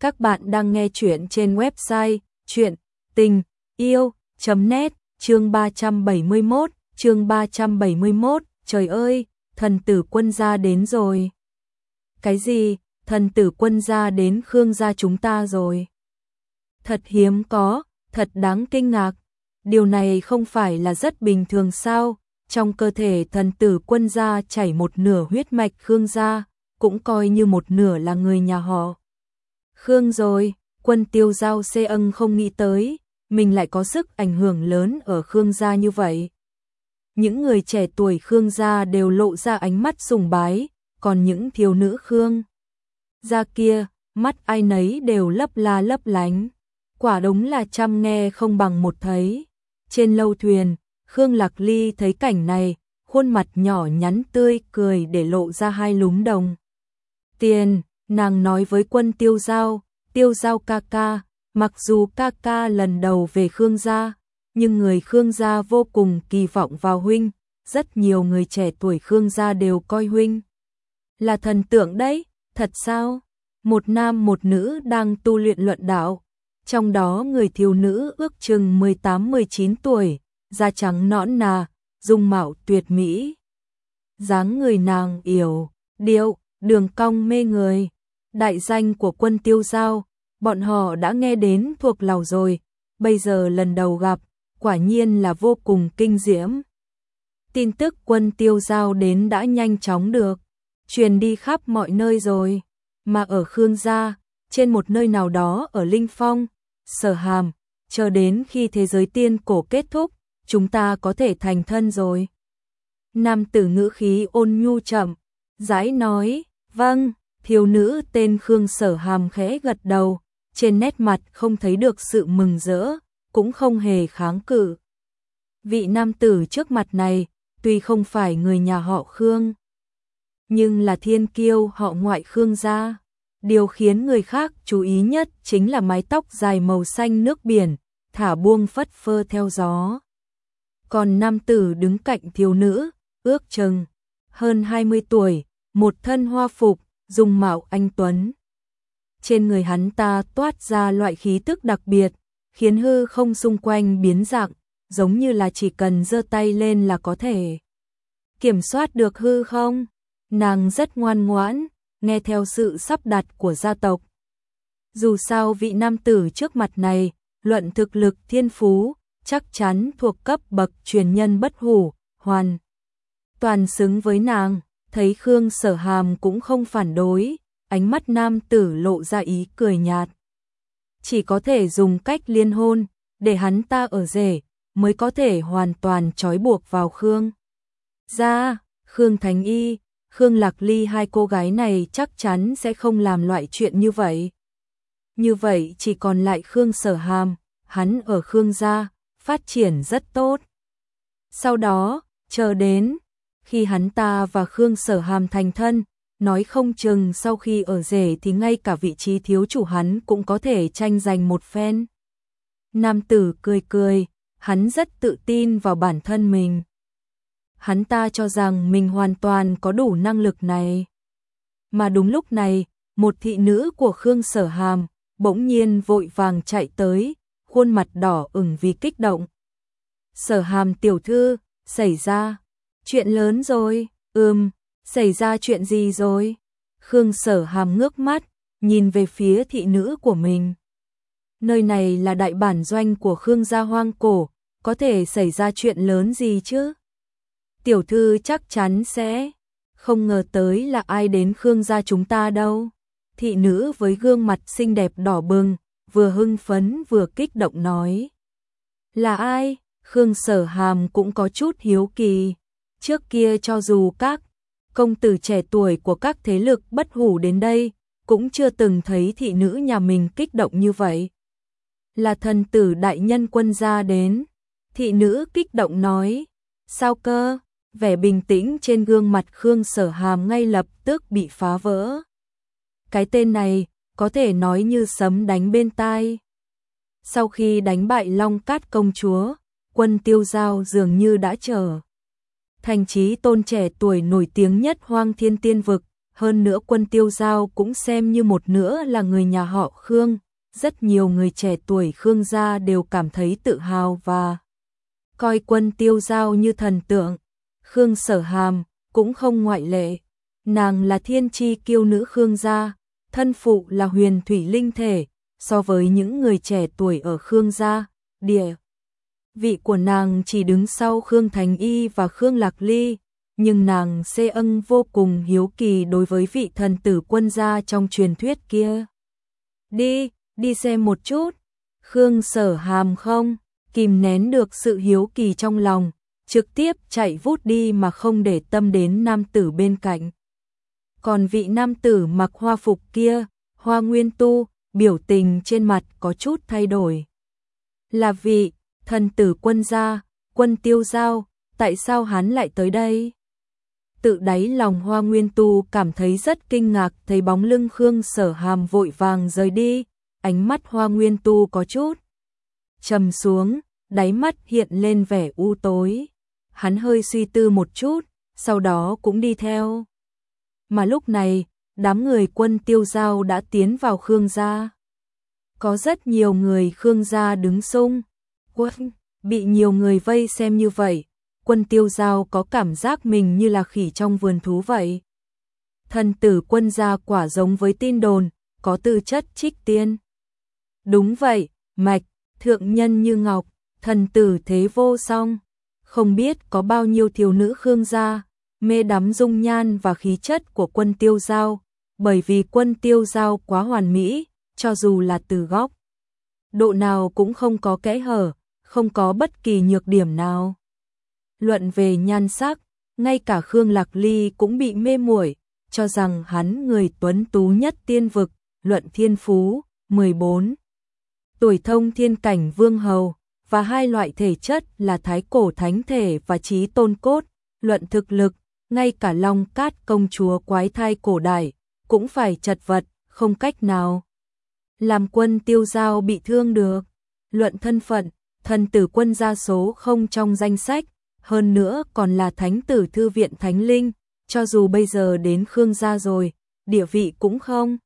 Các bạn đang nghe chuyện trên website chuyện tình yêu.net chương 371, chương 371, trời ơi, thần tử quân gia đến rồi. Cái gì, thần tử quân gia đến Khương gia chúng ta rồi. Thật hiếm có, thật đáng kinh ngạc. Điều này không phải là rất bình thường sao? Trong cơ thể thần tử quân gia chảy một nửa huyết mạch Khương gia, cũng coi như một nửa là người nhà họ. Khương rồi, quân tiêu giao xê ân không nghĩ tới, mình lại có sức ảnh hưởng lớn ở Khương gia như vậy. Những người trẻ tuổi Khương gia đều lộ ra ánh mắt sùng bái, còn những thiếu nữ Khương gia kia, mắt ai nấy đều lấp la lấp lánh. Quả đúng là chăm nghe không bằng một thấy. Trên lâu thuyền, Khương Lạc Ly thấy cảnh này, khuôn mặt nhỏ nhắn tươi cười để lộ ra hai lúm đồng. Tiền, nàng nói với quân tiêu giao, tiêu giao ca ca, mặc dù ca ca lần đầu về Khương gia, nhưng người Khương gia vô cùng kỳ vọng vào huynh, rất nhiều người trẻ tuổi Khương gia đều coi huynh. Là thần tượng đấy, thật sao? Một nam một nữ đang tu luyện luận đạo, trong đó người thiếu nữ ước chừng 18-19 tuổi, da trắng nõn nà, dung mạo tuyệt mỹ. dáng người nàng yểu, điệu, đường cong mê người. Đại danh của quân tiêu giao, bọn họ đã nghe đến thuộc lầu rồi, bây giờ lần đầu gặp, quả nhiên là vô cùng kinh diễm. Tin tức quân tiêu giao đến đã nhanh chóng được, truyền đi khắp mọi nơi rồi, mà ở Khương Gia, trên một nơi nào đó ở Linh Phong, Sở Hàm, chờ đến khi thế giới tiên cổ kết thúc, chúng ta có thể thành thân rồi. Nam tử ngữ khí ôn nhu chậm, rãi nói, vâng, thiếu nữ tên Khương Sở Hàm khẽ gật đầu, trên nét mặt không thấy được sự mừng rỡ, cũng không hề kháng cự. Vị nam tử trước mặt này, tuy không phải người nhà họ Khương, nhưng là thiên kiêu họ ngoại Khương gia. Điều khiến người khác chú ý nhất chính là mái tóc dài màu xanh nước biển, thả buông phất phơ theo gió. Còn nam tử đứng cạnh thiếu nữ, ước chừng hơn 20 tuổi, một thân hoa phục, dung mạo anh tuấn. Trên người hắn ta toát ra loại khí tức đặc biệt, khiến hư không xung quanh biến dạng, giống như là chỉ cần giơ tay lên là có thể kiểm soát được hư không. Nàng rất ngoan ngoãn, nghe theo sự sắp đặt của gia tộc. Dù sao vị nam tử trước mặt này, luận thực lực thiên phú, chắc chắn thuộc cấp bậc truyền nhân bất hủ, hoàn. Toàn xứng với nàng, thấy Khương sở hàm cũng không phản đối, ánh mắt nam tử lộ ra ý cười nhạt. Chỉ có thể dùng cách liên hôn, để hắn ta ở rể, mới có thể hoàn toàn trói buộc vào Khương. Ra, Khương thánh Y, Khương Lạc Ly hai cô gái này chắc chắn sẽ không làm loại chuyện như vậy. Như vậy chỉ còn lại Khương Sở Hàm, hắn ở Khương gia, phát triển rất tốt. Sau đó, chờ đến, khi hắn ta và Khương Sở Hàm thành thân, nói không chừng sau khi ở rể thì ngay cả vị trí thiếu chủ hắn cũng có thể tranh giành một phen. Nam tử cười cười, hắn rất tự tin vào bản thân mình hắn ta cho rằng mình hoàn toàn có đủ năng lực này. Mà đúng lúc này, một thị nữ của Khương Sở Hàm bỗng nhiên vội vàng chạy tới, khuôn mặt đỏ ửng vì kích động. Sở Hàm tiểu thư, xảy ra chuyện lớn rồi, ừm, xảy ra chuyện gì rồi? Khương Sở Hàm ngước mắt, nhìn về phía thị nữ của mình. Nơi này là đại bản doanh của Khương gia hoang cổ, có thể xảy ra chuyện lớn gì chứ? tiểu thư chắc chắn sẽ không ngờ tới là ai đến Khương gia chúng ta đâu. Thị nữ với gương mặt xinh đẹp đỏ bừng, vừa hưng phấn vừa kích động nói. Là ai? Khương sở hàm cũng có chút hiếu kỳ. Trước kia cho dù các công tử trẻ tuổi của các thế lực bất hủ đến đây, cũng chưa từng thấy thị nữ nhà mình kích động như vậy. Là thần tử đại nhân quân gia đến. Thị nữ kích động nói. Sao cơ? vẻ bình tĩnh trên gương mặt Khương Sở Hàm ngay lập tức bị phá vỡ. Cái tên này có thể nói như sấm đánh bên tai. Sau khi đánh bại Long Cát công chúa, quân tiêu giao dường như đã trở. Thành trí tôn trẻ tuổi nổi tiếng nhất hoang thiên tiên vực, hơn nữa quân tiêu giao cũng xem như một nữa là người nhà họ Khương, rất nhiều người trẻ tuổi Khương gia đều cảm thấy tự hào và coi quân tiêu giao như thần tượng. Khương sở hàm cũng không ngoại lệ, nàng là thiên chi kiêu nữ Khương gia, thân phụ là huyền thủy linh thể, so với những người trẻ tuổi ở Khương gia, địa vị của nàng chỉ đứng sau Khương Thành Y và Khương Lạc Ly, nhưng nàng xê ân vô cùng hiếu kỳ đối với vị thần tử quân gia trong truyền thuyết kia. Đi, đi xem một chút. Khương sở hàm không, kìm nén được sự hiếu kỳ trong lòng, trực tiếp chạy vút đi mà không để tâm đến nam tử bên cạnh. Còn vị nam tử mặc hoa phục kia, hoa nguyên tu, biểu tình trên mặt có chút thay đổi. Là vị, thần tử quân gia, quân tiêu giao, tại sao hắn lại tới đây? Tự đáy lòng hoa nguyên tu cảm thấy rất kinh ngạc thấy bóng lưng Khương sở hàm vội vàng rời đi, ánh mắt hoa nguyên tu có chút. trầm xuống, đáy mắt hiện lên vẻ u tối. Hắn hơi suy tư một chút, sau đó cũng đi theo. Mà lúc này, đám người quân tiêu giao đã tiến vào Khương gia. Có rất nhiều người Khương gia đứng sung, quân, bị nhiều người vây xem như vậy, quân tiêu giao có cảm giác mình như là khỉ trong vườn thú vậy. Thần tử quân gia quả giống với tin đồn, có tư chất trích tiên. Đúng vậy, mạch, thượng nhân như ngọc, thần tử thế vô song. Không biết có bao nhiêu thiếu nữ khương gia, mê đắm dung nhan và khí chất của quân tiêu giao, bởi vì quân tiêu giao quá hoàn mỹ, cho dù là từ góc. Độ nào cũng không có kẽ hở, không có bất kỳ nhược điểm nào. Luận về nhan sắc, ngay cả Khương Lạc Ly cũng bị mê muội, cho rằng hắn người tuấn tú nhất tiên vực, luận thiên phú, 14. Tuổi thông thiên cảnh vương hầu, và hai loại thể chất là thái cổ thánh thể và trí tôn cốt, luận thực lực, ngay cả long cát công chúa quái thai cổ đại, cũng phải chật vật, không cách nào. Làm quân tiêu giao bị thương được, luận thân phận, thần tử quân gia số không trong danh sách, hơn nữa còn là thánh tử thư viện thánh linh, cho dù bây giờ đến Khương gia rồi, địa vị cũng không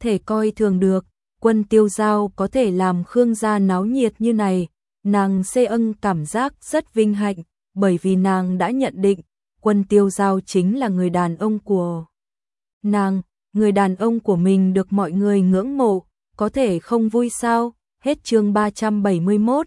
thể coi thường được, quân tiêu giao có thể làm Khương gia náo nhiệt như này, nàng xê ân cảm giác rất vinh hạnh, bởi vì nàng đã nhận định, quân tiêu giao chính là người đàn ông của nàng, người đàn ông của mình được mọi người ngưỡng mộ, có thể không vui sao, hết chương 371,